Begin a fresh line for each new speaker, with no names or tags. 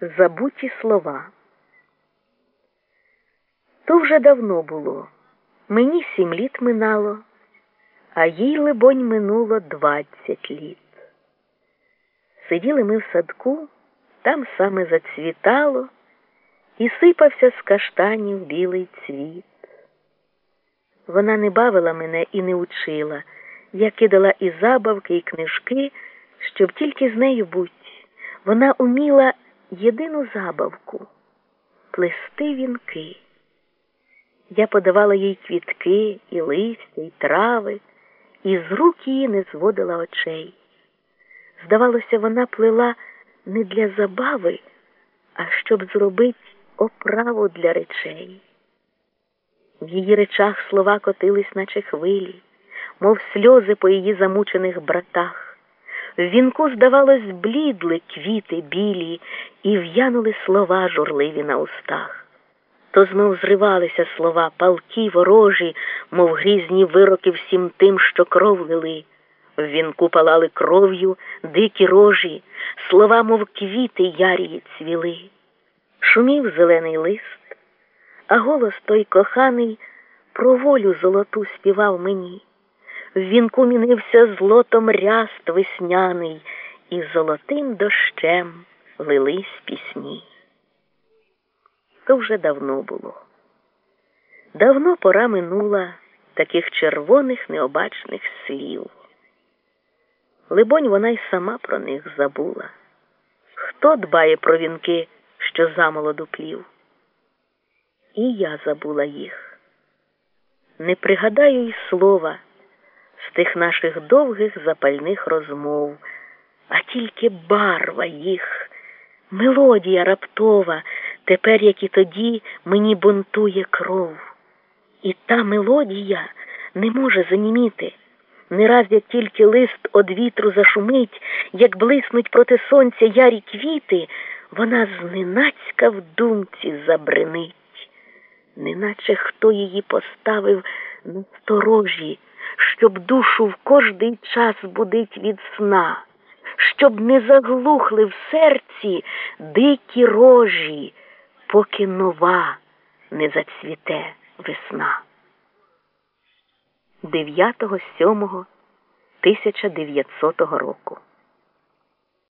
Забуті слова. То вже давно було. Мені сім літ минало, а їй, либонь, минуло двадцять літ. Сиділи ми в садку, там саме зацвітало, і сипався з каштанів білий цвіт. Вона не бавила мене і не учила. Я кидала і забавки, і книжки, щоб тільки з нею бути. Вона уміла єдину забавку плести вінки. Я подавала їй квітки, і листя, і трави, і з рук її не зводила очей. Здавалося, вона плела не для забави, а щоб зробити оправу для речей. В її речах слова котились, наче хвилі, мов сльози по її замучених братах. В вінку, здавалось, блідли квіти білі і в'янули слова журливі на устах. То знов зривалися слова, палки ворожі, мов грізні вироки всім тим, що кров лили. В вінку палали кров'ю дикі рожі, слова, мов квіти ярії цвіли. Шумів зелений лист, а голос той коханий про волю золоту співав мені. В вінку мінився злотом ряст весняний, і золотим дощем лились пісні. То вже давно було. Давно пора минула таких червоних необачних слів. Либонь, вона й сама про них забула. Хто дбає про вінки, що замолоду плів? І я забула їх. Не пригадаю й слова з тих наших довгих запальних розмов, а тільки барва їх, мелодія раптова, тепер, як і тоді, мені бунтує кров. І та мелодія не може заніміти. Не раз як тільки лист од вітру зашумить, як блиснуть проти сонця ярі квіти, вона зненацька в думці забринить, неначе хто її поставив на сторожі щоб душу в кожний час будить від сна, щоб не заглухли в серці дикі рожі, поки нова не зацвіте весна. 9.7.1900 року